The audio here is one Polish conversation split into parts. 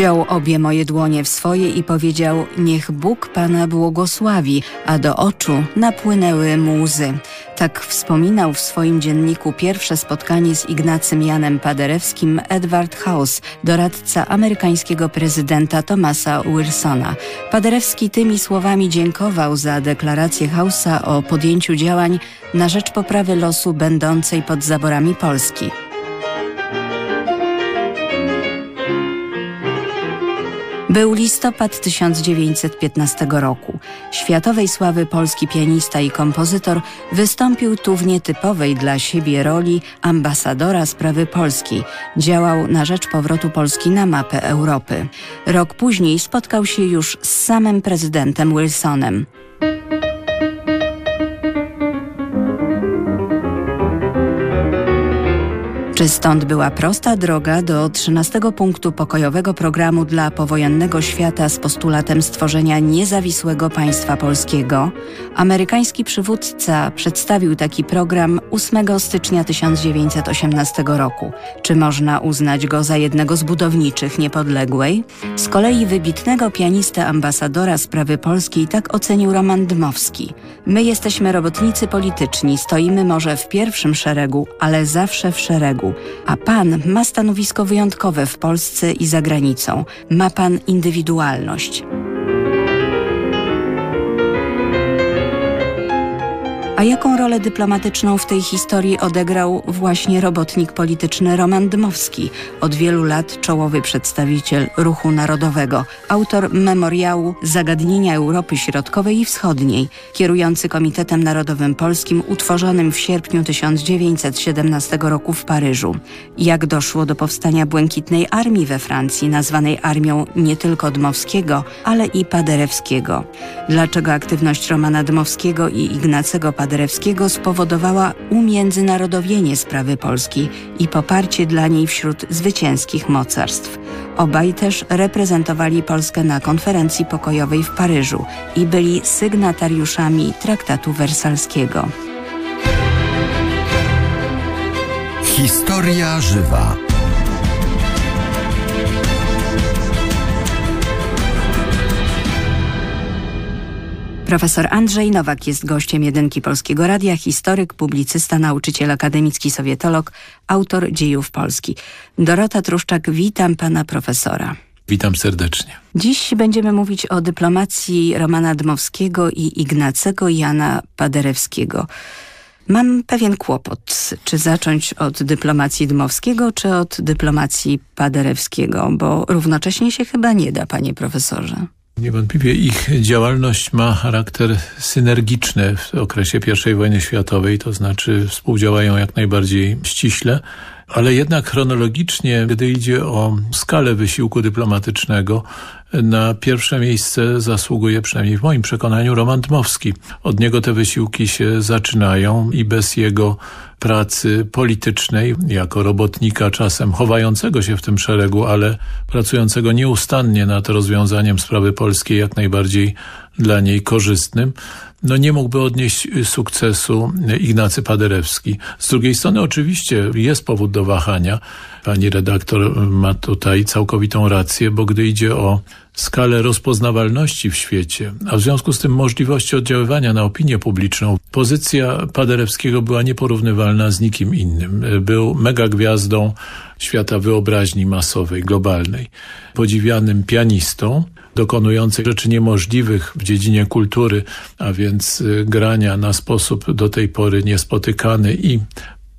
Wziął obie moje dłonie w swoje i powiedział, niech Bóg Pana błogosławi, a do oczu napłynęły mu łzy. Tak wspominał w swoim dzienniku pierwsze spotkanie z Ignacym Janem Paderewskim Edward House, doradca amerykańskiego prezydenta Thomasa Wilsona. Paderewski tymi słowami dziękował za deklarację House'a o podjęciu działań na rzecz poprawy losu będącej pod zaborami Polski. Był listopad 1915 roku. Światowej sławy polski pianista i kompozytor wystąpił tu w nietypowej dla siebie roli ambasadora sprawy Polski. Działał na rzecz powrotu Polski na mapę Europy. Rok później spotkał się już z samym prezydentem Wilsonem. Czy stąd była prosta droga do 13 punktu pokojowego programu dla powojennego świata z postulatem stworzenia niezawisłego państwa polskiego? Amerykański przywódca przedstawił taki program 8 stycznia 1918 roku. Czy można uznać go za jednego z budowniczych niepodległej? Z kolei wybitnego pianistę ambasadora sprawy polskiej tak ocenił Roman Dmowski. My jesteśmy robotnicy polityczni, stoimy może w pierwszym szeregu, ale zawsze w szeregu a pan ma stanowisko wyjątkowe w Polsce i za granicą. Ma pan indywidualność. A jaką rolę dyplomatyczną w tej historii odegrał właśnie robotnik polityczny Roman Dmowski, od wielu lat czołowy przedstawiciel ruchu narodowego, autor memoriału Zagadnienia Europy Środkowej i Wschodniej, kierujący Komitetem Narodowym Polskim utworzonym w sierpniu 1917 roku w Paryżu. Jak doszło do powstania Błękitnej Armii we Francji, nazwanej armią nie tylko Dmowskiego, ale i Paderewskiego. Dlaczego aktywność Romana Dmowskiego i Ignacego Paderewskiego Paderewskiego spowodowała umiędzynarodowienie sprawy Polski i poparcie dla niej wśród zwycięskich mocarstw. Obaj też reprezentowali Polskę na konferencji pokojowej w Paryżu i byli sygnatariuszami traktatu wersalskiego. Historia żywa. Profesor Andrzej Nowak jest gościem jedynki Polskiego Radia, historyk, publicysta, nauczyciel akademicki, sowietolog, autor dziejów Polski. Dorota Truszczak, witam pana profesora. Witam serdecznie. Dziś będziemy mówić o dyplomacji Romana Dmowskiego i Ignacego Jana Paderewskiego. Mam pewien kłopot, czy zacząć od dyplomacji Dmowskiego, czy od dyplomacji Paderewskiego, bo równocześnie się chyba nie da, panie profesorze. Niewątpliwie ich działalność ma charakter synergiczny w okresie I wojny światowej, to znaczy współdziałają jak najbardziej ściśle, ale jednak chronologicznie, gdy idzie o skalę wysiłku dyplomatycznego, na pierwsze miejsce zasługuje, przynajmniej w moim przekonaniu, Roman Dmowski. Od niego te wysiłki się zaczynają i bez jego pracy politycznej, jako robotnika czasem chowającego się w tym szeregu, ale pracującego nieustannie nad rozwiązaniem sprawy polskiej jak najbardziej dla niej korzystnym, no nie mógłby odnieść sukcesu Ignacy Paderewski. Z drugiej strony oczywiście jest powód do wahania. Pani redaktor ma tutaj całkowitą rację, bo gdy idzie o skalę rozpoznawalności w świecie, a w związku z tym możliwości oddziaływania na opinię publiczną, pozycja Paderewskiego była nieporównywalna z nikim innym. Był megagwiazdą świata wyobraźni masowej, globalnej, podziwianym pianistą, dokonujących rzeczy niemożliwych w dziedzinie kultury, a więc y, grania na sposób do tej pory niespotykany i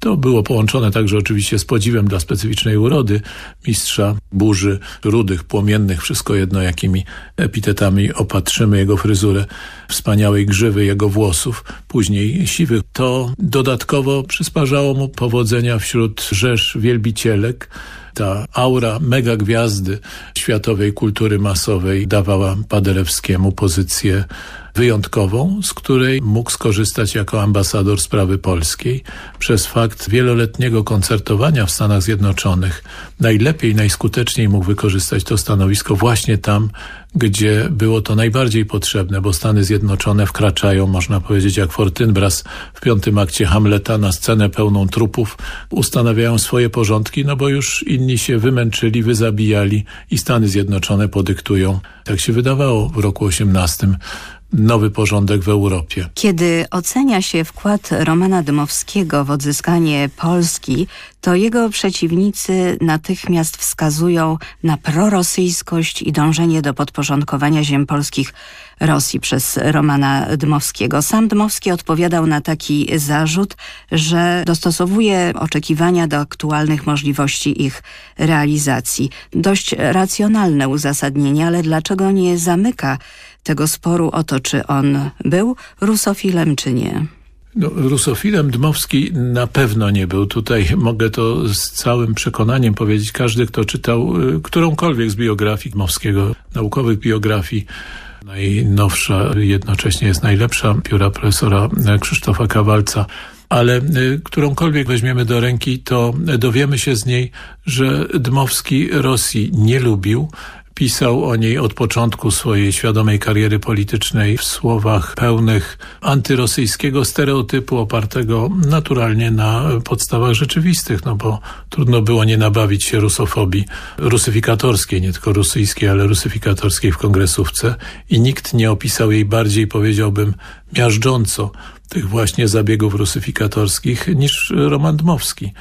To było połączone także oczywiście z podziwem dla specyficznej urody mistrza burzy, rudych, płomiennych, wszystko jedno jakimi epitetami opatrzymy jego fryzurę, wspaniałej grzywy jego włosów, później siwych. To dodatkowo przysparzało mu powodzenia wśród rzesz wielbicielek, ta aura mega gwiazdy światowej kultury masowej dawała Paderewskiemu pozycję wyjątkową, z której mógł skorzystać jako ambasador sprawy polskiej przez fakt wieloletniego koncertowania w Stanach Zjednoczonych. Najlepiej, najskuteczniej mógł wykorzystać to stanowisko właśnie tam, gdzie było to najbardziej potrzebne, bo Stany Zjednoczone wkraczają, można powiedzieć, jak Fortynbras w piątym akcie Hamleta na scenę pełną trupów, ustanawiają swoje porządki, no bo już inni się wymęczyli, wyzabijali i Stany Zjednoczone podyktują, jak się wydawało w roku 18 nowy porządek w Europie. Kiedy ocenia się wkład Romana Dmowskiego w odzyskanie Polski, to jego przeciwnicy natychmiast wskazują na prorosyjskość i dążenie do podporządkowania ziem polskich Rosji przez Romana Dmowskiego. Sam Dmowski odpowiadał na taki zarzut, że dostosowuje oczekiwania do aktualnych możliwości ich realizacji. Dość racjonalne uzasadnienie, ale dlaczego nie zamyka tego sporu o to, czy on był rusofilem, czy nie? No, rusofilem Dmowski na pewno nie był. Tutaj mogę to z całym przekonaniem powiedzieć. Każdy, kto czytał y, którąkolwiek z biografii Dmowskiego, naukowych biografii, najnowsza, jednocześnie jest najlepsza, pióra profesora Krzysztofa Kawalca, ale y, którąkolwiek weźmiemy do ręki, to dowiemy się z niej, że Dmowski Rosji nie lubił, Pisał o niej od początku swojej świadomej kariery politycznej w słowach pełnych antyrosyjskiego stereotypu opartego naturalnie na podstawach rzeczywistych, no bo trudno było nie nabawić się rusofobii rusyfikatorskiej, nie tylko rosyjskiej, ale rusyfikatorskiej w kongresówce i nikt nie opisał jej bardziej, powiedziałbym, miażdżąco tych właśnie zabiegów rusyfikatorskich niż Roman Dmowski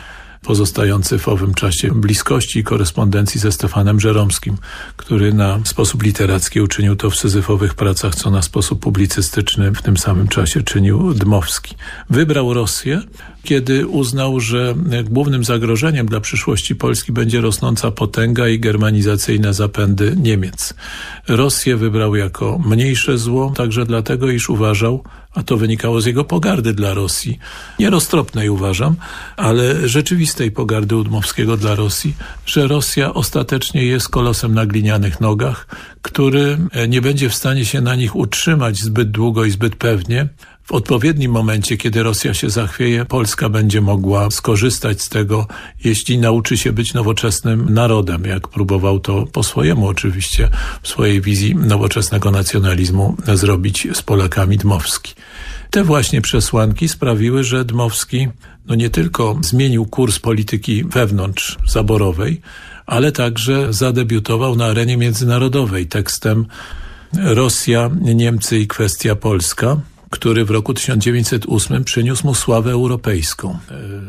pozostający w owym czasie bliskości i korespondencji ze Stefanem Żeromskim, który na sposób literacki uczynił to w syzyfowych pracach, co na sposób publicystyczny w tym samym czasie czynił Dmowski. Wybrał Rosję, kiedy uznał, że głównym zagrożeniem dla przyszłości Polski będzie rosnąca potęga i germanizacyjne zapędy Niemiec. Rosję wybrał jako mniejsze zło, także dlatego, iż uważał, a to wynikało z jego pogardy dla Rosji. Nieroztropnej uważam, ale rzeczywistej pogardy Udmowskiego dla Rosji, że Rosja ostatecznie jest kolosem na glinianych nogach, który nie będzie w stanie się na nich utrzymać zbyt długo i zbyt pewnie, w odpowiednim momencie, kiedy Rosja się zachwieje, Polska będzie mogła skorzystać z tego, jeśli nauczy się być nowoczesnym narodem, jak próbował to po swojemu oczywiście w swojej wizji nowoczesnego nacjonalizmu zrobić z Polakami Dmowski. Te właśnie przesłanki sprawiły, że Dmowski no nie tylko zmienił kurs polityki wewnątrz zaborowej, ale także zadebiutował na arenie międzynarodowej tekstem Rosja, Niemcy i kwestia Polska, który w roku 1908 przyniósł mu sławę europejską. E,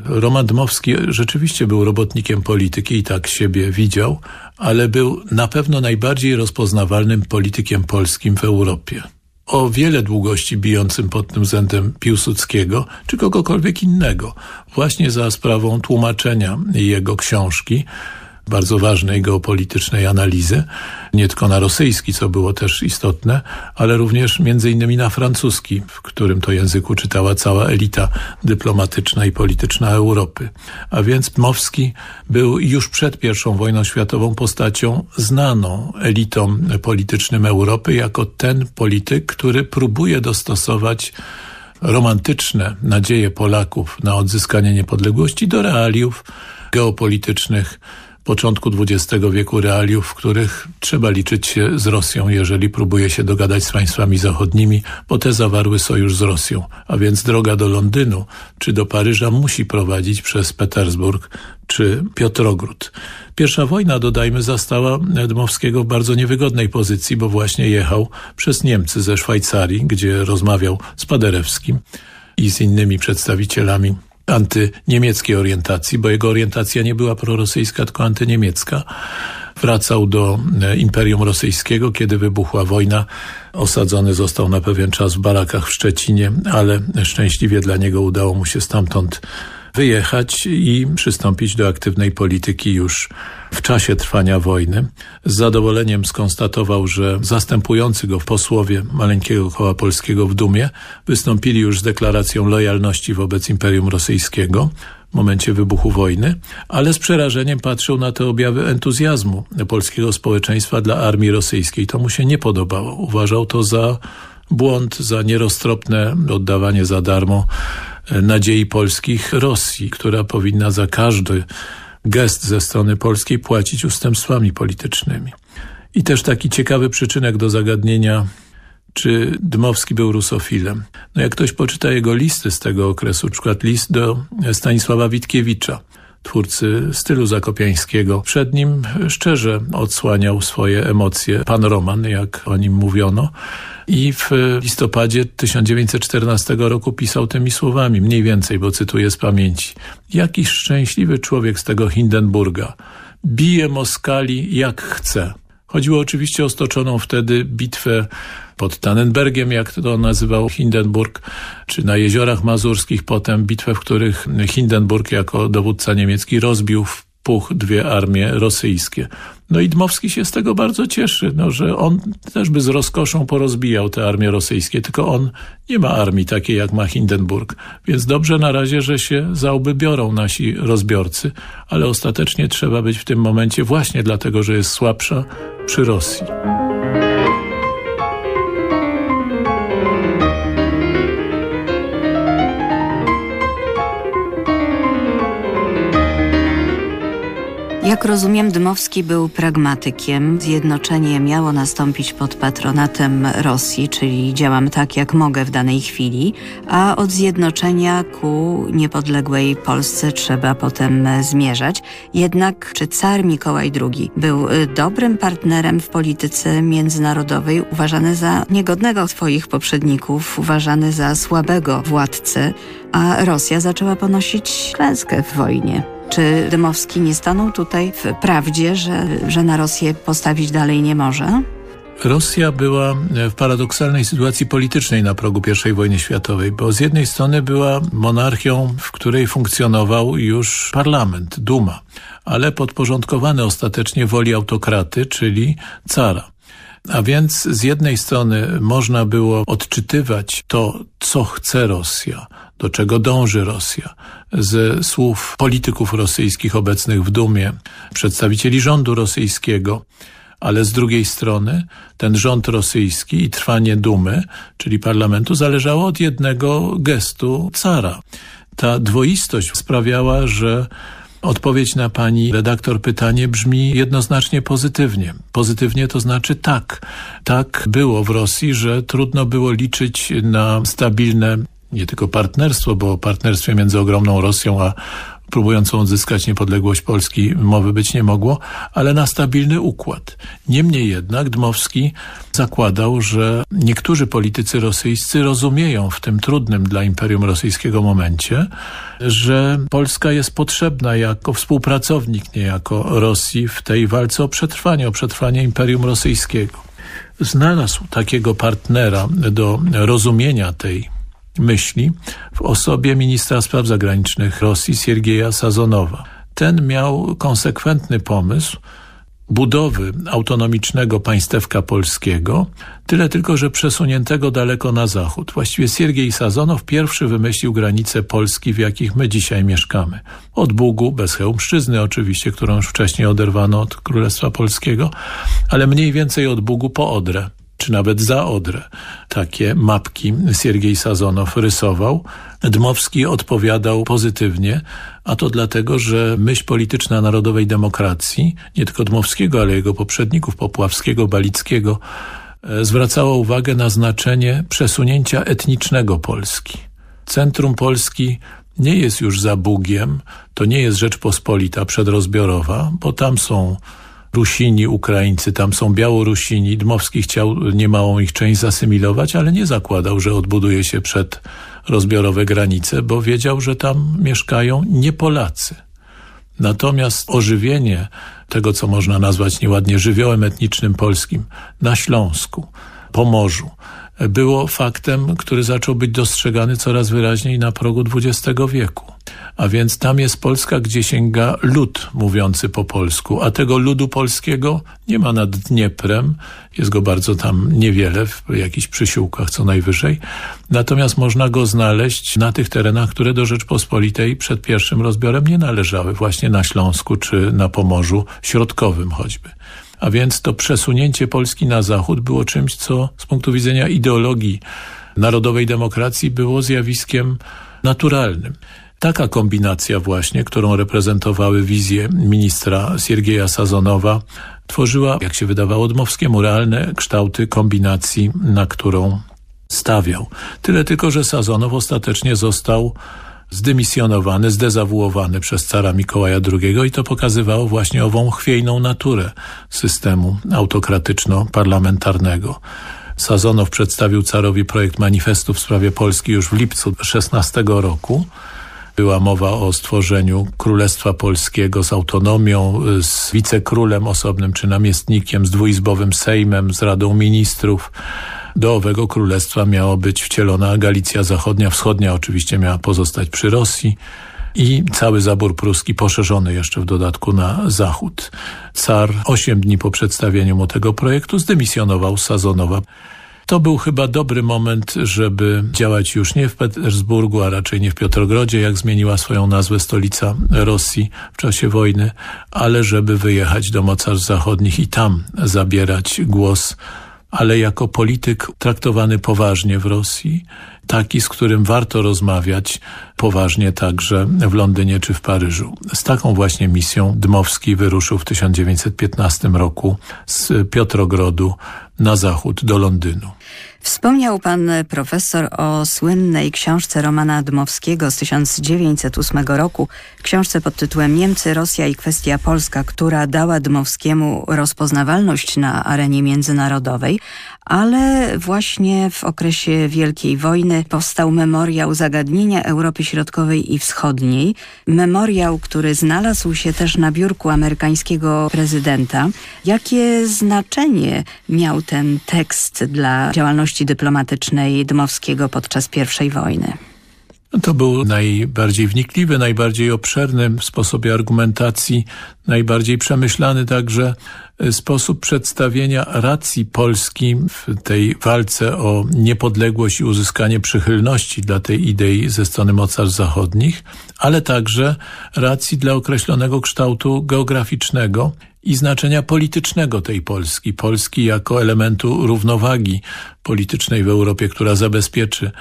Roman Dmowski rzeczywiście był robotnikiem polityki i tak siebie widział, ale był na pewno najbardziej rozpoznawalnym politykiem polskim w Europie. O wiele długości bijącym pod tym względem Piłsudskiego czy kogokolwiek innego, właśnie za sprawą tłumaczenia jego książki bardzo ważnej geopolitycznej analizy, nie tylko na rosyjski, co było też istotne, ale również między innymi na francuski, w którym to języku czytała cała elita dyplomatyczna i polityczna Europy. A więc Mowski był już przed I wojną światową postacią znaną elitom politycznym Europy jako ten polityk, który próbuje dostosować romantyczne nadzieje Polaków na odzyskanie niepodległości do realiów geopolitycznych początku XX wieku realiów, w których trzeba liczyć się z Rosją, jeżeli próbuje się dogadać z państwami zachodnimi, bo te zawarły sojusz z Rosją. A więc droga do Londynu czy do Paryża musi prowadzić przez Petersburg czy Piotrogród. Pierwsza wojna, dodajmy, zastała Dmowskiego w bardzo niewygodnej pozycji, bo właśnie jechał przez Niemcy ze Szwajcarii, gdzie rozmawiał z Paderewskim i z innymi przedstawicielami antyniemieckiej orientacji, bo jego orientacja nie była prorosyjska, tylko antyniemiecka. Wracał do e, Imperium Rosyjskiego, kiedy wybuchła wojna. Osadzony został na pewien czas w barakach w Szczecinie, ale szczęśliwie dla niego udało mu się stamtąd wyjechać i przystąpić do aktywnej polityki już w czasie trwania wojny. Z zadowoleniem skonstatował, że zastępujący go posłowie Maleńkiego Koła Polskiego w Dumie wystąpili już z deklaracją lojalności wobec Imperium Rosyjskiego w momencie wybuchu wojny, ale z przerażeniem patrzył na te objawy entuzjazmu polskiego społeczeństwa dla armii rosyjskiej. To mu się nie podobało. Uważał to za błąd, za nieroztropne oddawanie za darmo nadziei polskich Rosji, która powinna za każdy gest ze strony polskiej płacić ustępstwami politycznymi. I też taki ciekawy przyczynek do zagadnienia, czy Dmowski był rusofilem. No jak ktoś poczyta jego listy z tego okresu, przykład list do Stanisława Witkiewicza, twórcy stylu zakopiańskiego. Przed nim szczerze odsłaniał swoje emocje pan Roman, jak o nim mówiono. I w listopadzie 1914 roku pisał tymi słowami, mniej więcej, bo cytuję z pamięci. Jakiś szczęśliwy człowiek z tego Hindenburga bije Moskali jak chce. Chodziło oczywiście o stoczoną wtedy bitwę pod Tannenbergiem, jak to nazywał Hindenburg, czy na Jeziorach Mazurskich potem bitwę, w których Hindenburg jako dowódca niemiecki rozbił w puch dwie armie rosyjskie. No i Dmowski się z tego bardzo cieszy, no, że on też by z rozkoszą porozbijał te armie rosyjskie, tylko on nie ma armii takiej jak ma Hindenburg, więc dobrze na razie, że się za biorą nasi rozbiorcy, ale ostatecznie trzeba być w tym momencie właśnie dlatego, że jest słabsza przy Rosji. Jak rozumiem, Dmowski był pragmatykiem. Zjednoczenie miało nastąpić pod patronatem Rosji, czyli działam tak, jak mogę w danej chwili, a od zjednoczenia ku niepodległej Polsce trzeba potem zmierzać. Jednak czy car Mikołaj II był y, dobrym partnerem w polityce międzynarodowej, uważany za niegodnego swoich poprzedników, uważany za słabego władcę, a Rosja zaczęła ponosić klęskę w wojnie? Czy Dymowski nie stanął tutaj w prawdzie, że, że na Rosję postawić dalej nie może? Rosja była w paradoksalnej sytuacji politycznej na progu I wojny światowej, bo z jednej strony była monarchią, w której funkcjonował już parlament, Duma, ale podporządkowany ostatecznie woli autokraty, czyli cara. A więc z jednej strony można było odczytywać to, co chce Rosja, do czego dąży Rosja, ze słów polityków rosyjskich obecnych w Dumie, przedstawicieli rządu rosyjskiego, ale z drugiej strony ten rząd rosyjski i trwanie Dumy, czyli parlamentu, zależało od jednego gestu cara. Ta dwoistość sprawiała, że Odpowiedź na pani redaktor pytanie brzmi jednoznacznie pozytywnie. Pozytywnie to znaczy tak. Tak było w Rosji, że trudno było liczyć na stabilne nie tylko partnerstwo, bo o partnerstwie między ogromną Rosją a próbującą odzyskać niepodległość Polski mowy być nie mogło, ale na stabilny układ. Niemniej jednak Dmowski zakładał, że niektórzy politycy rosyjscy rozumieją w tym trudnym dla Imperium Rosyjskiego momencie, że Polska jest potrzebna jako współpracownik niejako Rosji w tej walce o przetrwanie, o przetrwanie Imperium Rosyjskiego. Znalazł takiego partnera do rozumienia tej myśli w osobie ministra spraw zagranicznych Rosji Siergieja Sazonowa. Ten miał konsekwentny pomysł budowy autonomicznego państewka polskiego, tyle tylko, że przesuniętego daleko na zachód. Właściwie Siergiej Sazonow pierwszy wymyślił granice Polski, w jakich my dzisiaj mieszkamy. Od Bugu, bez Chełmszczyzny oczywiście, którą już wcześniej oderwano od Królestwa Polskiego, ale mniej więcej od Bugu po Odrę czy nawet za Odrę. Takie mapki Siergiej Sazonow rysował. Dmowski odpowiadał pozytywnie, a to dlatego, że myśl polityczna narodowej demokracji, nie tylko Dmowskiego, ale jego poprzedników Popławskiego, Balickiego, e, zwracała uwagę na znaczenie przesunięcia etnicznego Polski. Centrum Polski nie jest już za Bugiem, to nie jest Rzeczpospolita przedrozbiorowa, bo tam są Rusini, Ukraińcy, tam są Białorusini. Dmowski chciał niemałą ich część zasymilować, ale nie zakładał, że odbuduje się przed rozbiorowe granice, bo wiedział, że tam mieszkają nie Polacy. Natomiast ożywienie tego, co można nazwać nieładnie żywiołem etnicznym polskim na Śląsku, Pomorzu, było faktem, który zaczął być dostrzegany coraz wyraźniej na progu XX wieku. A więc tam jest Polska, gdzie sięga lud mówiący po polsku, a tego ludu polskiego nie ma nad Dnieprem, jest go bardzo tam niewiele, w jakichś przysiłkach co najwyżej, natomiast można go znaleźć na tych terenach, które do Rzeczpospolitej przed pierwszym rozbiorem nie należały, właśnie na Śląsku czy na Pomorzu Środkowym choćby. A więc to przesunięcie Polski na zachód było czymś, co z punktu widzenia ideologii narodowej demokracji było zjawiskiem naturalnym. Taka kombinacja właśnie, którą reprezentowały wizje ministra Siergieja Sazonowa, tworzyła, jak się wydawało Dmowskiemu, realne kształty kombinacji, na którą stawiał. Tyle tylko, że Sazonow ostatecznie został zdymisjonowany, zdezawuowany przez cara Mikołaja II i to pokazywało właśnie ową chwiejną naturę systemu autokratyczno-parlamentarnego. Sazonow przedstawił carowi projekt manifestu w sprawie Polski już w lipcu 16 roku. Była mowa o stworzeniu Królestwa Polskiego z autonomią, z wicekrólem osobnym czy namiestnikiem, z dwuizbowym Sejmem, z Radą Ministrów. Do owego królestwa miała być wcielona Galicja Zachodnia, Wschodnia oczywiście miała pozostać przy Rosji i cały zabór pruski poszerzony jeszcze w dodatku na zachód. Car osiem dni po przedstawieniu mu tego projektu zdymisjonował Sazonowa. To był chyba dobry moment, żeby działać już nie w Petersburgu, a raczej nie w Piotrogrodzie, jak zmieniła swoją nazwę stolica Rosji w czasie wojny, ale żeby wyjechać do mocarstw zachodnich i tam zabierać głos ale jako polityk traktowany poważnie w Rosji, taki, z którym warto rozmawiać poważnie także w Londynie czy w Paryżu. Z taką właśnie misją Dmowski wyruszył w 1915 roku z Piotrogrodu na zachód do Londynu. Wspomniał pan profesor o słynnej książce Romana Dmowskiego z 1908 roku, książce pod tytułem Niemcy, Rosja i kwestia polska, która dała Dmowskiemu rozpoznawalność na arenie międzynarodowej, ale właśnie w okresie Wielkiej Wojny powstał memoriał zagadnienia Europy Środkowej i Wschodniej. Memoriał, który znalazł się też na biurku amerykańskiego prezydenta. Jakie znaczenie miał ten tekst dla działalności dyplomatycznej Dmowskiego podczas I wojny? To był najbardziej wnikliwy, najbardziej obszerny w sposobie argumentacji, najbardziej przemyślany także sposób przedstawienia racji Polski w tej walce o niepodległość i uzyskanie przychylności dla tej idei ze strony mocarstw zachodnich, ale także racji dla określonego kształtu geograficznego i znaczenia politycznego tej Polski. Polski jako elementu równowagi politycznej w Europie, która zabezpieczy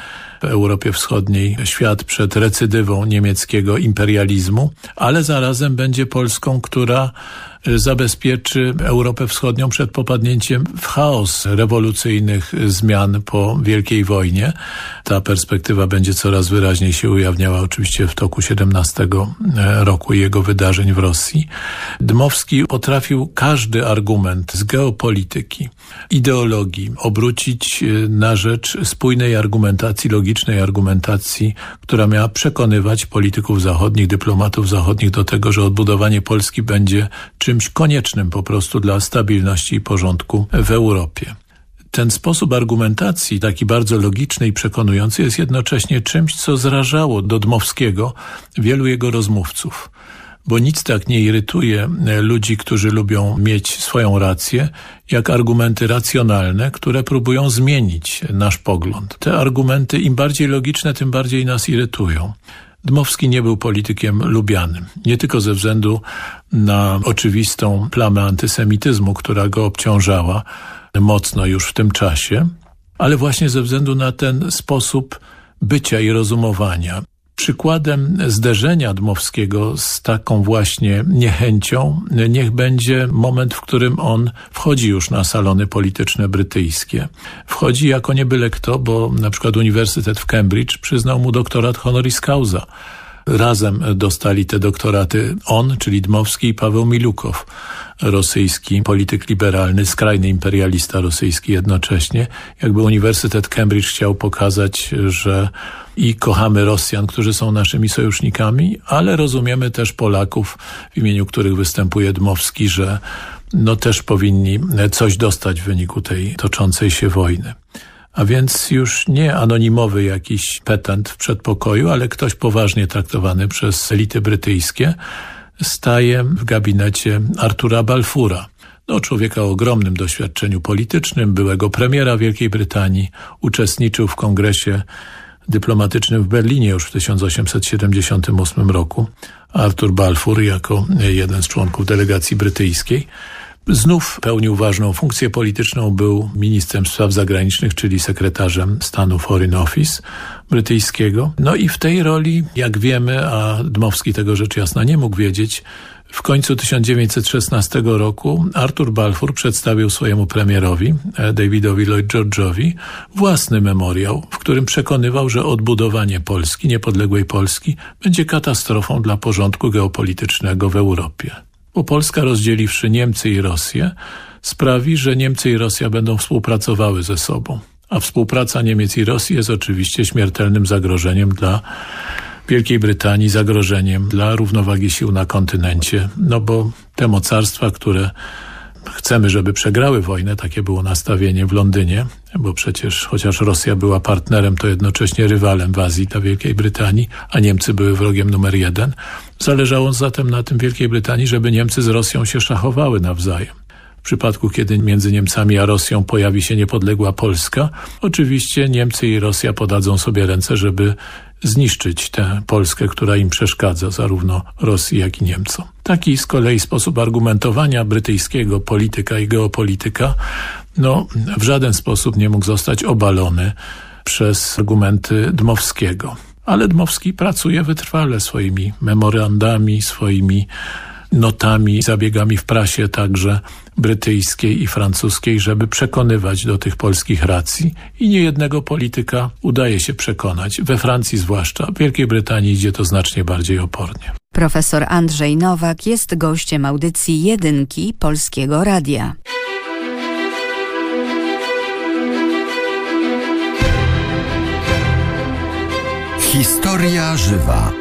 w Europie Wschodniej świat przed recydywą niemieckiego imperializmu, ale zarazem będzie Polską, która zabezpieczy Europę Wschodnią przed popadnięciem w chaos rewolucyjnych zmian po Wielkiej Wojnie. Ta perspektywa będzie coraz wyraźniej się ujawniała oczywiście w toku 17 roku jego wydarzeń w Rosji. Dmowski potrafił każdy argument z geopolityki, ideologii obrócić na rzecz spójnej argumentacji, logicznej argumentacji, która miała przekonywać polityków zachodnich, dyplomatów zachodnich do tego, że odbudowanie Polski będzie czy czymś koniecznym po prostu dla stabilności i porządku w Europie. Ten sposób argumentacji, taki bardzo logiczny i przekonujący, jest jednocześnie czymś, co zrażało do Dmowskiego wielu jego rozmówców. Bo nic tak nie irytuje ludzi, którzy lubią mieć swoją rację, jak argumenty racjonalne, które próbują zmienić nasz pogląd. Te argumenty im bardziej logiczne, tym bardziej nas irytują. Dmowski nie był politykiem lubianym. Nie tylko ze względu na oczywistą plamę antysemityzmu, która go obciążała mocno już w tym czasie, ale właśnie ze względu na ten sposób bycia i rozumowania. Przykładem zderzenia Dmowskiego z taką właśnie niechęcią niech będzie moment, w którym on wchodzi już na salony polityczne brytyjskie. Wchodzi jako nie byle kto, bo na przykład Uniwersytet w Cambridge przyznał mu doktorat honoris causa. Razem dostali te doktoraty on, czyli Dmowski i Paweł Milukow, rosyjski polityk liberalny, skrajny imperialista rosyjski jednocześnie. Jakby Uniwersytet Cambridge chciał pokazać, że i kochamy Rosjan, którzy są naszymi sojusznikami, ale rozumiemy też Polaków, w imieniu których występuje Dmowski, że no też powinni coś dostać w wyniku tej toczącej się wojny. A więc już nie anonimowy jakiś petent w przedpokoju, ale ktoś poważnie traktowany przez elity brytyjskie, staje w gabinecie Artura Balfura. No, człowieka o ogromnym doświadczeniu politycznym, byłego premiera Wielkiej Brytanii, uczestniczył w kongresie dyplomatycznym w Berlinie już w 1878 roku. Artur Balfour jako jeden z członków delegacji brytyjskiej. Znów pełnił ważną funkcję polityczną, był ministrem spraw zagranicznych, czyli sekretarzem stanu Foreign Office brytyjskiego. No i w tej roli, jak wiemy, a Dmowski tego rzecz jasna nie mógł wiedzieć, w końcu 1916 roku Arthur Balfour przedstawił swojemu premierowi, e, Davidowi Lloyd George'owi, własny memoriał, w którym przekonywał, że odbudowanie Polski, niepodległej Polski, będzie katastrofą dla porządku geopolitycznego w Europie. Bo Polska rozdzieliwszy Niemcy i Rosję, sprawi, że Niemcy i Rosja będą współpracowały ze sobą. A współpraca Niemiec i Rosji jest oczywiście śmiertelnym zagrożeniem dla Wielkiej Brytanii zagrożeniem dla równowagi sił na kontynencie, no bo te mocarstwa, które chcemy, żeby przegrały wojnę, takie było nastawienie w Londynie, bo przecież chociaż Rosja była partnerem, to jednocześnie rywalem w Azji Wielkiej Brytanii, a Niemcy były wrogiem numer jeden. Zależało zatem na tym Wielkiej Brytanii, żeby Niemcy z Rosją się szachowały nawzajem. W przypadku, kiedy między Niemcami a Rosją pojawi się niepodległa Polska, oczywiście Niemcy i Rosja podadzą sobie ręce, żeby zniszczyć tę Polskę, która im przeszkadza, zarówno Rosji, jak i Niemcom. Taki z kolei sposób argumentowania brytyjskiego polityka i geopolityka no, w żaden sposób nie mógł zostać obalony przez argumenty Dmowskiego. Ale Dmowski pracuje wytrwale swoimi memorandami, swoimi notami, zabiegami w prasie także brytyjskiej i francuskiej, żeby przekonywać do tych polskich racji i niejednego polityka udaje się przekonać, we Francji zwłaszcza, w Wielkiej Brytanii idzie to znacznie bardziej opornie. Profesor Andrzej Nowak jest gościem audycji Jedynki Polskiego Radia. Historia żywa.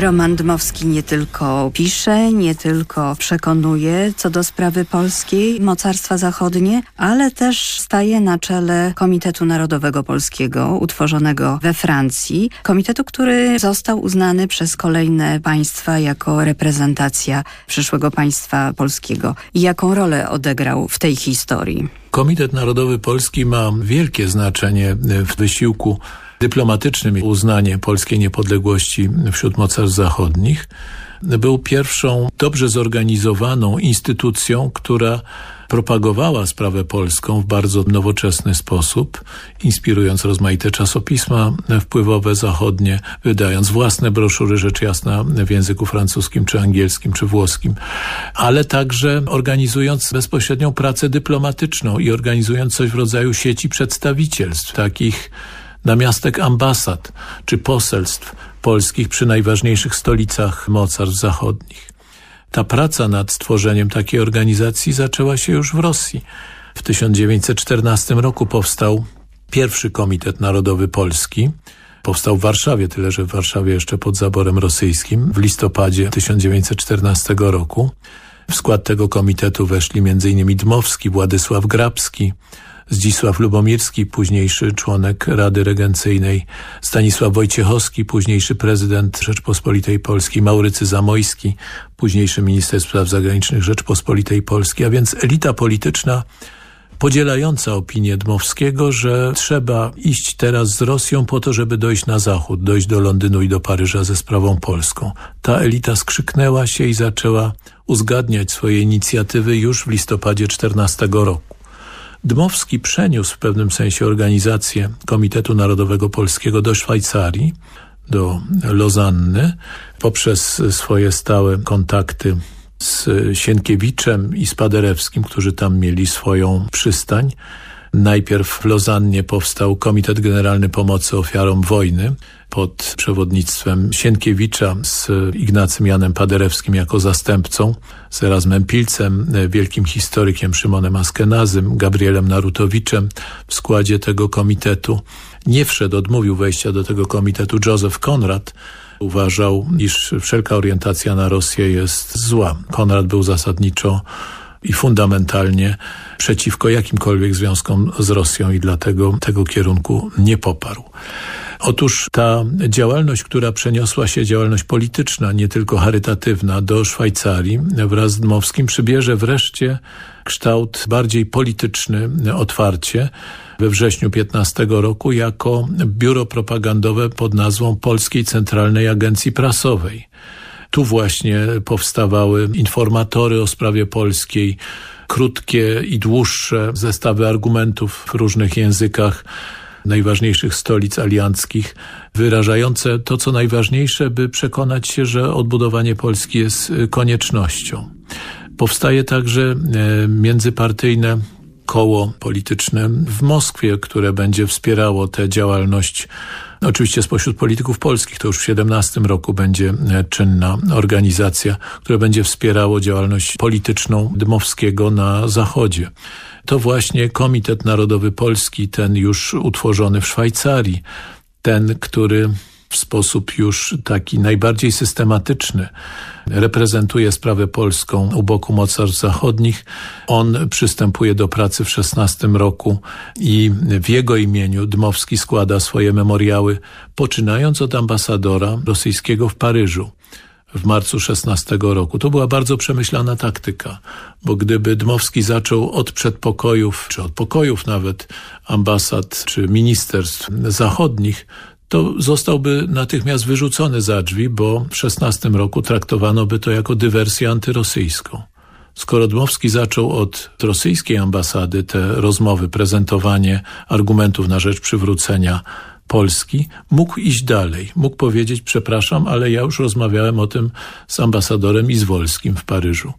Roman Dmowski nie tylko pisze, nie tylko przekonuje co do sprawy polskiej, mocarstwa zachodnie, ale też staje na czele Komitetu Narodowego Polskiego, utworzonego we Francji. Komitetu, który został uznany przez kolejne państwa jako reprezentacja przyszłego państwa polskiego. I jaką rolę odegrał w tej historii? Komitet Narodowy Polski ma wielkie znaczenie w wysiłku dyplomatycznym uznanie polskiej niepodległości wśród mocarstw zachodnich, był pierwszą dobrze zorganizowaną instytucją, która propagowała sprawę polską w bardzo nowoczesny sposób, inspirując rozmaite czasopisma wpływowe zachodnie, wydając własne broszury, rzecz jasna, w języku francuskim, czy angielskim, czy włoskim, ale także organizując bezpośrednią pracę dyplomatyczną i organizując coś w rodzaju sieci przedstawicielstw, takich namiastek ambasad czy poselstw polskich przy najważniejszych stolicach mocarstw zachodnich. Ta praca nad stworzeniem takiej organizacji zaczęła się już w Rosji. W 1914 roku powstał pierwszy Komitet Narodowy Polski. Powstał w Warszawie, tyle że w Warszawie jeszcze pod zaborem rosyjskim w listopadzie 1914 roku. W skład tego komitetu weszli m.in. Dmowski, Władysław Grabski, Zdzisław Lubomirski, późniejszy członek Rady Regencyjnej, Stanisław Wojciechowski, późniejszy prezydent Rzeczpospolitej Polskiej, Maurycy Zamojski, późniejszy minister spraw zagranicznych Rzeczpospolitej Polskiej, a więc elita polityczna podzielająca opinię Dmowskiego, że trzeba iść teraz z Rosją po to, żeby dojść na zachód, dojść do Londynu i do Paryża ze sprawą polską. Ta elita skrzyknęła się i zaczęła uzgadniać swoje inicjatywy już w listopadzie 14 roku. Dmowski przeniósł w pewnym sensie organizację Komitetu Narodowego Polskiego do Szwajcarii, do Lozanny, poprzez swoje stałe kontakty z Sienkiewiczem i z Paderewskim, którzy tam mieli swoją przystań. Najpierw w Lozannie powstał Komitet Generalny Pomocy Ofiarom Wojny pod przewodnictwem Sienkiewicza z Ignacym Janem Paderewskim jako zastępcą, z Erasmem Pilcem, wielkim historykiem Szymonem Askenazym, Gabrielem Narutowiczem w składzie tego komitetu. Nie wszedł, odmówił wejścia do tego komitetu Joseph Conrad, uważał, iż wszelka orientacja na Rosję jest zła. Konrad był zasadniczo i fundamentalnie przeciwko jakimkolwiek związkom z Rosją i dlatego tego kierunku nie poparł. Otóż ta działalność, która przeniosła się, działalność polityczna, nie tylko charytatywna, do Szwajcarii wraz z Dmowskim przybierze wreszcie kształt bardziej polityczny, otwarcie we wrześniu 15 roku jako biuro propagandowe pod nazwą Polskiej Centralnej Agencji Prasowej. Tu właśnie powstawały informatory o sprawie polskiej, krótkie i dłuższe zestawy argumentów w różnych językach najważniejszych stolic alianckich, wyrażające to, co najważniejsze, by przekonać się, że odbudowanie Polski jest koniecznością. Powstaje także e, międzypartyjne koło polityczne w Moskwie, które będzie wspierało tę działalność Oczywiście spośród polityków polskich to już w 17 roku będzie e, czynna organizacja, która będzie wspierało działalność polityczną Dmowskiego na Zachodzie. To właśnie Komitet Narodowy Polski, ten już utworzony w Szwajcarii, ten, który w sposób już taki najbardziej systematyczny reprezentuje sprawę polską u boku mocarstw zachodnich. On przystępuje do pracy w 16 roku i w jego imieniu Dmowski składa swoje memoriały, poczynając od ambasadora rosyjskiego w Paryżu w marcu 16 roku. To była bardzo przemyślana taktyka, bo gdyby Dmowski zaczął od przedpokojów, czy od pokojów nawet ambasad, czy ministerstw zachodnich, to zostałby natychmiast wyrzucony za drzwi, bo w 16 roku traktowano by to jako dywersję antyrosyjską. Skoro Dmowski zaczął od rosyjskiej ambasady te rozmowy, prezentowanie argumentów na rzecz przywrócenia Polski, mógł iść dalej. Mógł powiedzieć, przepraszam, ale ja już rozmawiałem o tym z ambasadorem Izwolskim w Paryżu.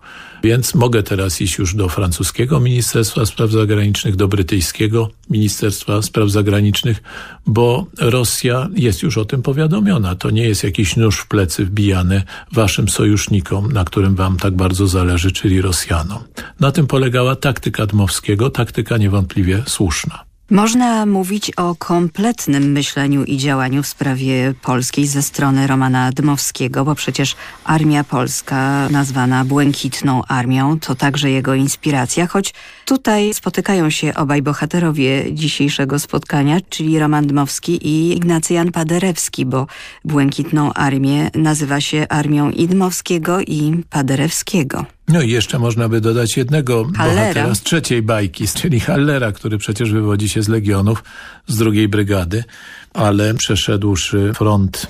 Więc mogę teraz iść już do francuskiego Ministerstwa Spraw Zagranicznych, do brytyjskiego Ministerstwa Spraw Zagranicznych, bo Rosja jest już o tym powiadomiona. To nie jest jakiś nóż w plecy wbijany waszym sojusznikom, na którym wam tak bardzo zależy, czyli Rosjanom. Na tym polegała taktyka Dmowskiego, taktyka niewątpliwie słuszna. Można mówić o kompletnym myśleniu i działaniu w sprawie polskiej ze strony Romana Dmowskiego, bo przecież Armia Polska, nazwana Błękitną Armią, to także jego inspiracja, choć tutaj spotykają się obaj bohaterowie dzisiejszego spotkania, czyli Roman Dmowski i Ignacy Jan Paderewski, bo Błękitną Armię nazywa się Armią i Dmowskiego i Paderewskiego. No i jeszcze można by dodać jednego Hallera. bohatera z trzeciej bajki, czyli Hallera, który przecież wywodzi się z Legionów, z drugiej brygady, ale przeszedłszy front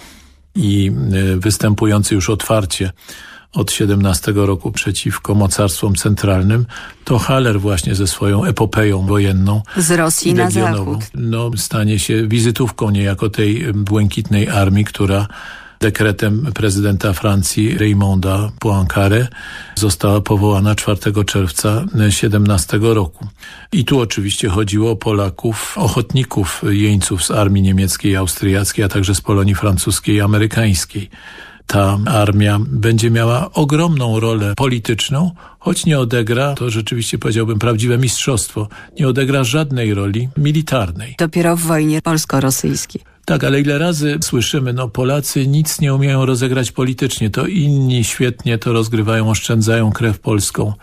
i e, występujący już otwarcie od 17 roku przeciwko mocarstwom centralnym, to Haller właśnie ze swoją epopeją wojenną z Rosji na zachód no, stanie się wizytówką niejako tej błękitnej armii, która dekretem prezydenta Francji Raymonda Poincaré została powołana 4 czerwca 17 roku. I tu oczywiście chodziło o Polaków, ochotników, jeńców z armii niemieckiej, austriackiej, a także z Polonii francuskiej i amerykańskiej ta armia będzie miała ogromną rolę polityczną, choć nie odegra, to rzeczywiście powiedziałbym prawdziwe mistrzostwo, nie odegra żadnej roli militarnej. Dopiero w wojnie polsko-rosyjskiej. Tak, ale ile razy słyszymy, no Polacy nic nie umieją rozegrać politycznie, to inni świetnie to rozgrywają, oszczędzają krew polską.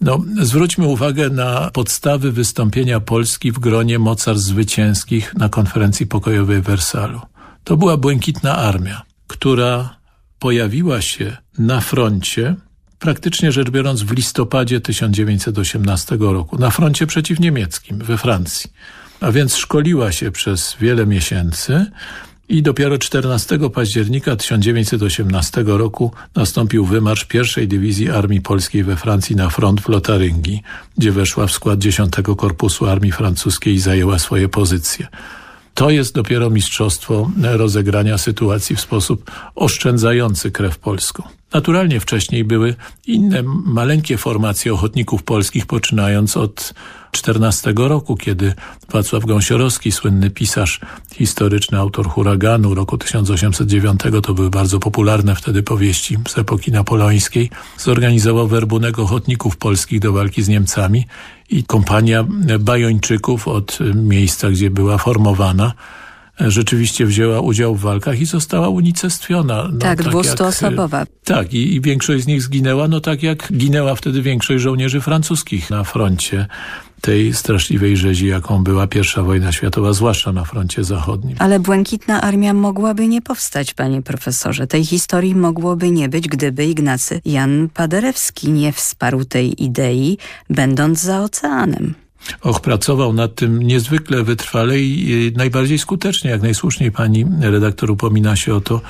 No, zwróćmy uwagę na podstawy wystąpienia Polski w gronie mocarstw zwycięskich na konferencji pokojowej w Wersalu. To była Błękitna Armia, która pojawiła się na froncie, praktycznie rzecz biorąc w listopadzie 1918 roku, na froncie przeciwniemieckim we Francji a więc szkoliła się przez wiele miesięcy i dopiero 14 października 1918 roku nastąpił wymarsz pierwszej dywizji Armii Polskiej we Francji na front w Lotaryngii, gdzie weszła w skład 10 Korpusu Armii Francuskiej i zajęła swoje pozycje. To jest dopiero mistrzostwo rozegrania sytuacji w sposób oszczędzający krew polską. Naturalnie wcześniej były inne maleńkie formacje ochotników polskich, poczynając od 14 roku, kiedy Wacław Gąsiorowski, słynny pisarz historyczny, autor Huraganu roku 1809, to były bardzo popularne wtedy powieści z epoki napoleońskiej, zorganizował werbunek ochotników polskich do walki z Niemcami i kompania bajończyków od miejsca, gdzie była formowana, rzeczywiście wzięła udział w walkach i została unicestwiona. No, tak, tak dwustoosobowa. Tak, i, i większość z nich zginęła, no tak jak ginęła wtedy większość żołnierzy francuskich na froncie tej straszliwej rzezi, jaką była pierwsza wojna światowa, zwłaszcza na froncie zachodnim. Ale Błękitna Armia mogłaby nie powstać, panie profesorze. Tej historii mogłoby nie być, gdyby Ignacy Jan Paderewski nie wsparł tej idei, będąc za oceanem. Och, pracował nad tym niezwykle wytrwale i najbardziej skutecznie, jak najsłuszniej pani redaktor upomina się o to,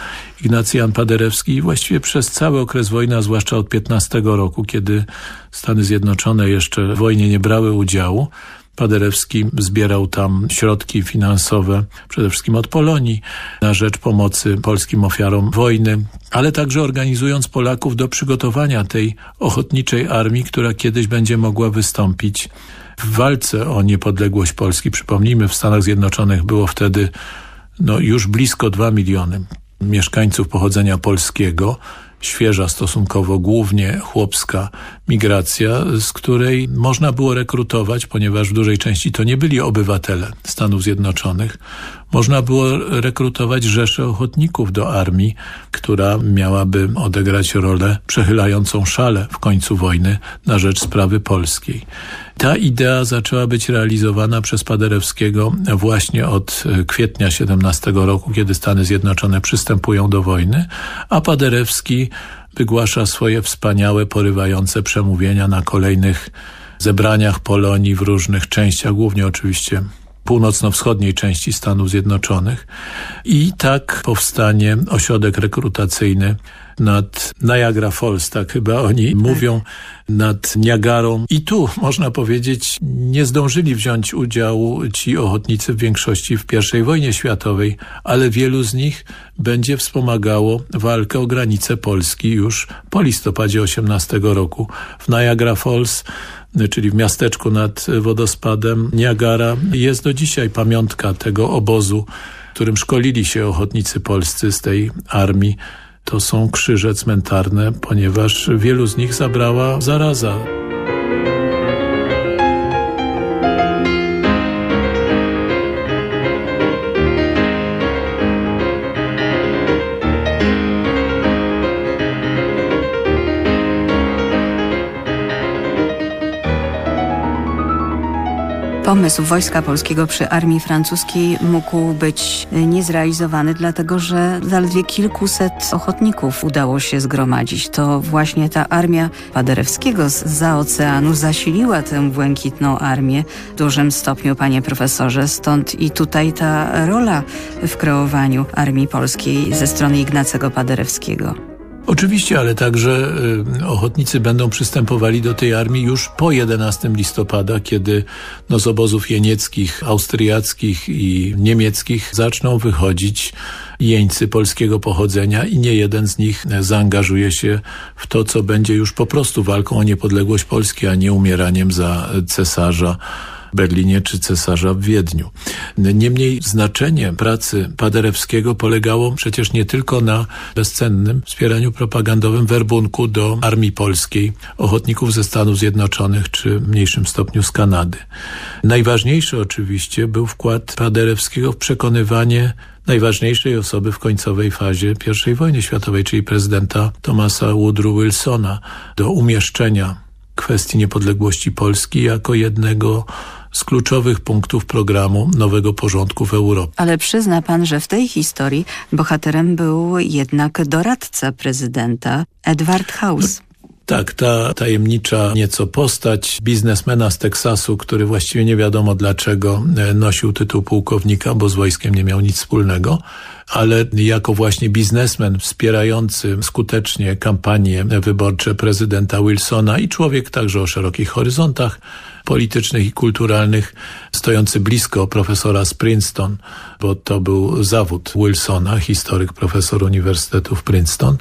Ignacy Jan Paderewski. Właściwie przez cały okres wojny, a zwłaszcza od 15 roku, kiedy Stany Zjednoczone jeszcze w wojnie nie brały udziału, Paderewski zbierał tam środki finansowe, przede wszystkim od Polonii, na rzecz pomocy polskim ofiarom wojny, ale także organizując Polaków do przygotowania tej ochotniczej armii, która kiedyś będzie mogła wystąpić w walce o niepodległość Polski. Przypomnijmy, w Stanach Zjednoczonych było wtedy no, już blisko 2 miliony mieszkańców pochodzenia polskiego, świeża stosunkowo, głównie chłopska migracja, z której można było rekrutować, ponieważ w dużej części to nie byli obywatele Stanów Zjednoczonych, można było rekrutować rzesze ochotników do armii, która miałaby odegrać rolę przechylającą szale w końcu wojny na rzecz sprawy polskiej. Ta idea zaczęła być realizowana przez Paderewskiego właśnie od kwietnia 17 roku, kiedy Stany Zjednoczone przystępują do wojny, a Paderewski wygłasza swoje wspaniałe, porywające przemówienia na kolejnych zebraniach Polonii w różnych częściach, głównie oczywiście północno-wschodniej części Stanów Zjednoczonych i tak powstanie ośrodek rekrutacyjny nad Niagara Falls, tak chyba oni tak. mówią, nad Niagarą. I tu, można powiedzieć, nie zdążyli wziąć udziału ci ochotnicy w większości w I wojnie światowej, ale wielu z nich będzie wspomagało walkę o granice Polski już po listopadzie 18 roku. W Niagara Falls czyli w miasteczku nad wodospadem Niagara, jest do dzisiaj pamiątka tego obozu, którym szkolili się ochotnicy polscy z tej armii. To są krzyże cmentarne, ponieważ wielu z nich zabrała zaraza. Pomysł Wojska Polskiego przy armii francuskiej mógł być niezrealizowany, dlatego że zaledwie kilkuset ochotników udało się zgromadzić. To właśnie ta armia Paderewskiego z za oceanu zasiliła tę błękitną armię w dużym stopniu, panie profesorze. Stąd i tutaj ta rola w kreowaniu armii polskiej ze strony Ignacego Paderewskiego. Oczywiście, ale także y, ochotnicy będą przystępowali do tej armii już po 11 listopada, kiedy no, z obozów jenieckich, austriackich i niemieckich zaczną wychodzić jeńcy polskiego pochodzenia i nie jeden z nich zaangażuje się w to, co będzie już po prostu walką o niepodległość Polski, a nie umieraniem za cesarza Berlinie czy cesarza w Wiedniu. Niemniej znaczenie pracy Paderewskiego polegało przecież nie tylko na bezcennym wspieraniu propagandowym werbunku do armii polskiej, ochotników ze Stanów Zjednoczonych czy w mniejszym stopniu z Kanady. Najważniejszy oczywiście był wkład Paderewskiego w przekonywanie najważniejszej osoby w końcowej fazie I wojny światowej, czyli prezydenta Thomasa Woodrow Wilsona do umieszczenia kwestii niepodległości Polski jako jednego z kluczowych punktów programu nowego porządku w Europie. Ale przyzna pan, że w tej historii bohaterem był jednak doradca prezydenta Edward House. Tak, ta tajemnicza nieco postać biznesmena z Teksasu, który właściwie nie wiadomo dlaczego e, nosił tytuł pułkownika, bo z wojskiem nie miał nic wspólnego, ale jako właśnie biznesmen wspierający skutecznie kampanie wyborcze prezydenta Wilsona i człowiek także o szerokich horyzontach, politycznych i kulturalnych, stojący blisko profesora z Princeton, bo to był zawód Wilsona, historyk, profesor Uniwersytetu w Princeton.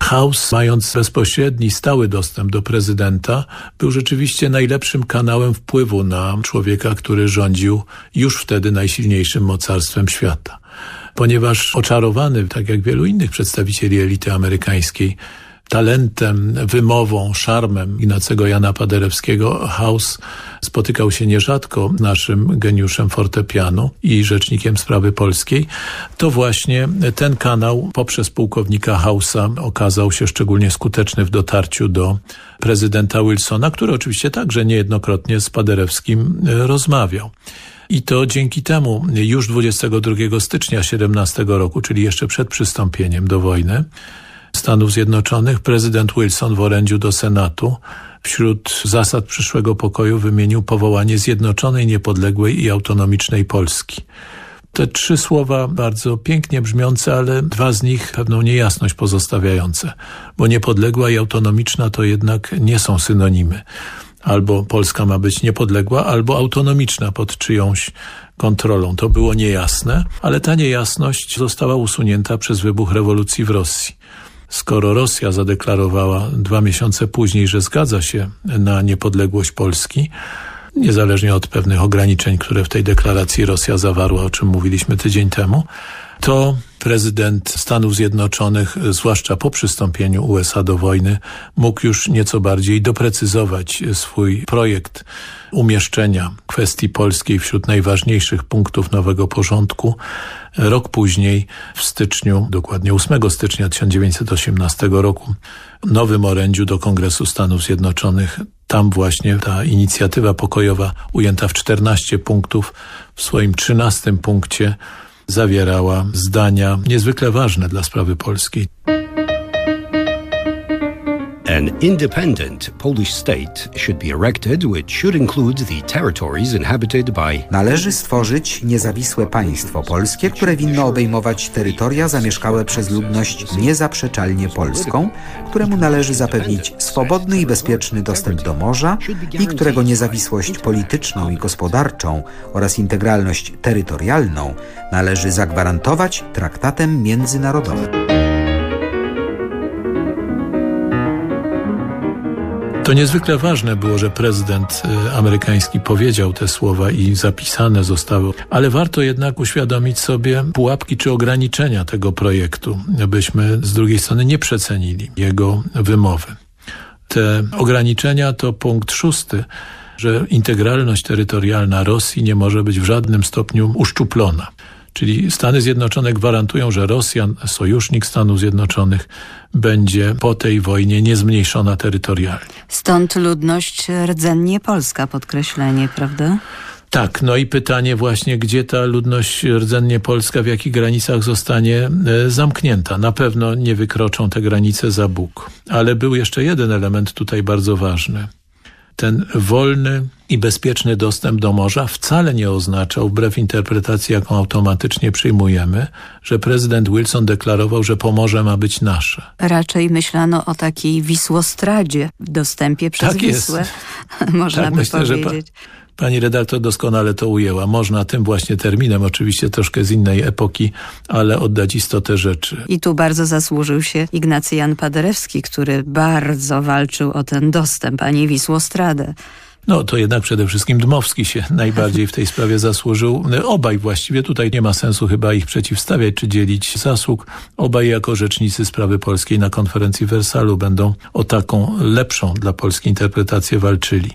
House, mając bezpośredni, stały dostęp do prezydenta, był rzeczywiście najlepszym kanałem wpływu na człowieka, który rządził już wtedy najsilniejszym mocarstwem świata ponieważ oczarowany, tak jak wielu innych przedstawicieli elity amerykańskiej, talentem, wymową, szarmem Ignacego Jana Paderewskiego Haus spotykał się nierzadko naszym geniuszem fortepianu i rzecznikiem sprawy polskiej, to właśnie ten kanał poprzez pułkownika Hausa okazał się szczególnie skuteczny w dotarciu do prezydenta Wilsona, który oczywiście także niejednokrotnie z Paderewskim rozmawiał. I to dzięki temu już 22 stycznia 17 roku, czyli jeszcze przed przystąpieniem do wojny Stanów Zjednoczonych, prezydent Wilson w orędziu do Senatu wśród zasad przyszłego pokoju wymienił powołanie zjednoczonej, niepodległej i autonomicznej Polski. Te trzy słowa bardzo pięknie brzmiące, ale dwa z nich pewną niejasność pozostawiające, bo niepodległa i autonomiczna to jednak nie są synonimy albo Polska ma być niepodległa, albo autonomiczna pod czyjąś kontrolą. To było niejasne, ale ta niejasność została usunięta przez wybuch rewolucji w Rosji. Skoro Rosja zadeklarowała dwa miesiące później, że zgadza się na niepodległość Polski, niezależnie od pewnych ograniczeń, które w tej deklaracji Rosja zawarła, o czym mówiliśmy tydzień temu, to prezydent Stanów Zjednoczonych, zwłaszcza po przystąpieniu USA do wojny, mógł już nieco bardziej doprecyzować swój projekt umieszczenia kwestii polskiej wśród najważniejszych punktów nowego porządku. Rok później, w styczniu, dokładnie 8 stycznia 1918 roku, nowym orędziu do Kongresu Stanów Zjednoczonych tam właśnie ta inicjatywa pokojowa ujęta w 14 punktów w swoim 13 punkcie zawierała zdania niezwykle ważne dla sprawy polskiej. An independent Polish state should be erected which should include the territories inhabited by Należy stworzyć niezawisłe państwo polskie, które winno obejmować terytoria zamieszkałe przez ludność niezaprzeczalnie polską, któremu należy zapewnić swobodny i bezpieczny dostęp do morza i którego niezawisłość polityczną i gospodarczą oraz integralność terytorialną należy zagwarantować traktatem międzynarodowym. To niezwykle ważne było, że prezydent y, amerykański powiedział te słowa i zapisane zostały, ale warto jednak uświadomić sobie pułapki czy ograniczenia tego projektu, byśmy z drugiej strony nie przecenili jego wymowy. Te ograniczenia to punkt szósty, że integralność terytorialna Rosji nie może być w żadnym stopniu uszczuplona. Czyli Stany Zjednoczone gwarantują, że Rosja, sojusznik Stanów Zjednoczonych, będzie po tej wojnie niezmniejszona terytorialnie. Stąd ludność rdzennie polska, podkreślenie, prawda? Tak, no i pytanie właśnie, gdzie ta ludność rdzennie polska, w jakich granicach zostanie e, zamknięta. Na pewno nie wykroczą te granice za Bóg. Ale był jeszcze jeden element tutaj bardzo ważny ten wolny i bezpieczny dostęp do morza wcale nie oznaczał, wbrew interpretacji, jaką automatycznie przyjmujemy, że prezydent Wilson deklarował, że pomorze ma być nasze. Raczej myślano o takiej Wisłostradzie w dostępie przez tak Wisłę, jest. można tak, by myślę, powiedzieć. Pani redaktor doskonale to ujęła. Można tym właśnie terminem, oczywiście troszkę z innej epoki, ale oddać istotę rzeczy. I tu bardzo zasłużył się Ignacy Jan Paderewski, który bardzo walczył o ten dostęp, a nie Wisłostradę. No to jednak przede wszystkim Dmowski się najbardziej w tej sprawie zasłużył. Obaj właściwie, tutaj nie ma sensu chyba ich przeciwstawiać czy dzielić zasług. Obaj jako rzecznicy sprawy polskiej na konferencji w Wersalu będą o taką lepszą dla Polski interpretację walczyli.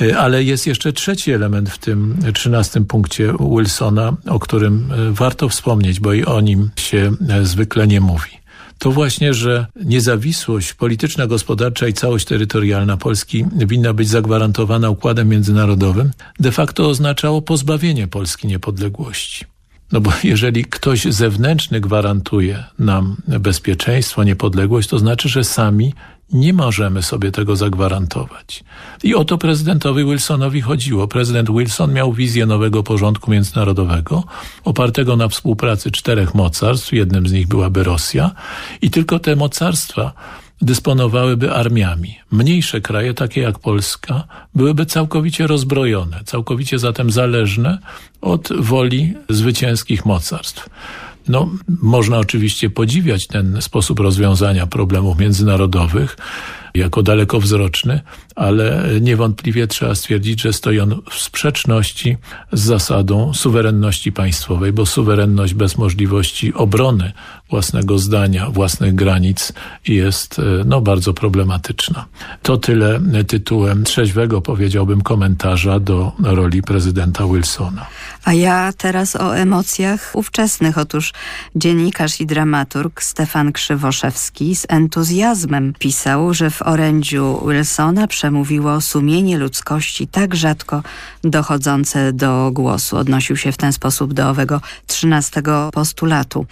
E, ale jest jeszcze trzeci element w tym trzynastym punkcie Wilsona, o którym e, warto wspomnieć, bo i o nim się e, zwykle nie mówi to właśnie, że niezawisłość polityczna, gospodarcza i całość terytorialna Polski winna być zagwarantowana układem międzynarodowym, de facto oznaczało pozbawienie Polski niepodległości. No bo jeżeli ktoś zewnętrzny gwarantuje nam bezpieczeństwo, niepodległość, to znaczy, że sami nie możemy sobie tego zagwarantować. I o to prezydentowi Wilsonowi chodziło. Prezydent Wilson miał wizję nowego porządku międzynarodowego, opartego na współpracy czterech mocarstw, jednym z nich byłaby Rosja, i tylko te mocarstwa dysponowałyby armiami. Mniejsze kraje, takie jak Polska, byłyby całkowicie rozbrojone, całkowicie zatem zależne od woli zwycięskich mocarstw. No, można oczywiście podziwiać ten sposób rozwiązania problemów międzynarodowych, jako dalekowzroczny, ale niewątpliwie trzeba stwierdzić, że stoi on w sprzeczności z zasadą suwerenności państwowej, bo suwerenność bez możliwości obrony własnego zdania, własnych granic jest no, bardzo problematyczna. To tyle tytułem trzeźwego, powiedziałbym, komentarza do roli prezydenta Wilsona. A ja teraz o emocjach ówczesnych. Otóż dziennikarz i dramaturg Stefan Krzywoszewski z entuzjazmem pisał, że w orędziu Wilsona przemówiło sumienie ludzkości tak rzadko dochodzące do głosu. Odnosił się w ten sposób do owego trzynastego postulatu.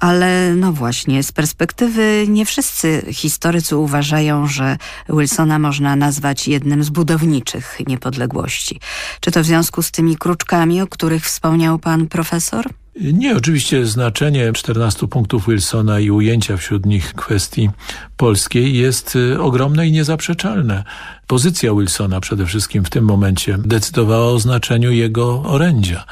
Ale no właśnie, z perspektywy nie wszyscy historycy uważają, że Wilsona można nazwać jednym z budowniczych niepodległości. Czy to w związku z tymi kruczkami, o których wspomniał pan profesor? Nie, oczywiście znaczenie 14 punktów Wilsona i ujęcia wśród nich kwestii polskiej jest y, ogromne i niezaprzeczalne. Pozycja Wilsona przede wszystkim w tym momencie decydowała o znaczeniu jego orędzia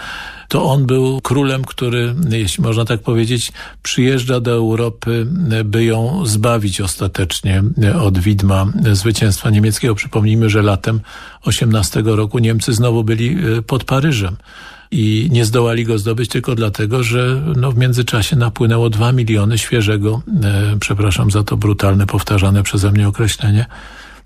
to on był królem, który, jeśli można tak powiedzieć, przyjeżdża do Europy, by ją zbawić ostatecznie od widma zwycięstwa niemieckiego. Przypomnijmy, że latem 18 roku Niemcy znowu byli y, pod Paryżem i nie zdołali go zdobyć tylko dlatego, że no, w międzyczasie napłynęło dwa miliony świeżego, e, przepraszam za to brutalne, powtarzane przeze mnie określenie,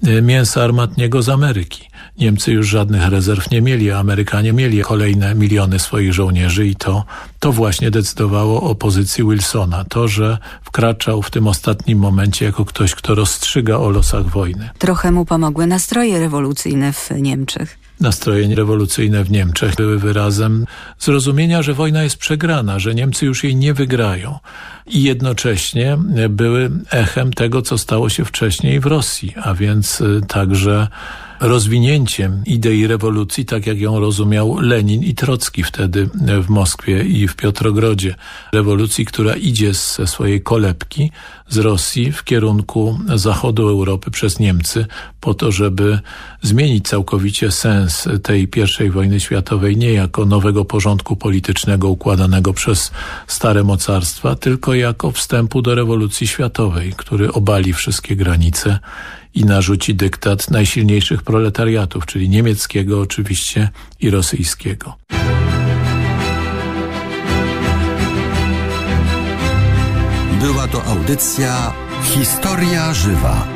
e, mięsa armatniego z Ameryki. Niemcy już żadnych rezerw nie mieli, a Amerykanie mieli kolejne miliony swoich żołnierzy i to, to właśnie decydowało o pozycji Wilsona. To, że wkraczał w tym ostatnim momencie jako ktoś, kto rozstrzyga o losach wojny. Trochę mu pomogły nastroje rewolucyjne w Niemczech nastroje rewolucyjne w Niemczech były wyrazem zrozumienia, że wojna jest przegrana, że Niemcy już jej nie wygrają. I jednocześnie były echem tego, co stało się wcześniej w Rosji, a więc także rozwinięciem idei rewolucji, tak jak ją rozumiał Lenin i Trocki wtedy w Moskwie i w Piotrogrodzie. Rewolucji, która idzie ze swojej kolebki z Rosji w kierunku zachodu Europy przez Niemcy po to, żeby zmienić całkowicie sens tej pierwszej wojny światowej nie jako nowego porządku politycznego układanego przez stare mocarstwa, tylko jako wstępu do rewolucji światowej, który obali wszystkie granice i narzuci dyktat najsilniejszych proletariatów, czyli niemieckiego oczywiście i rosyjskiego. Była to audycja Historia Żywa.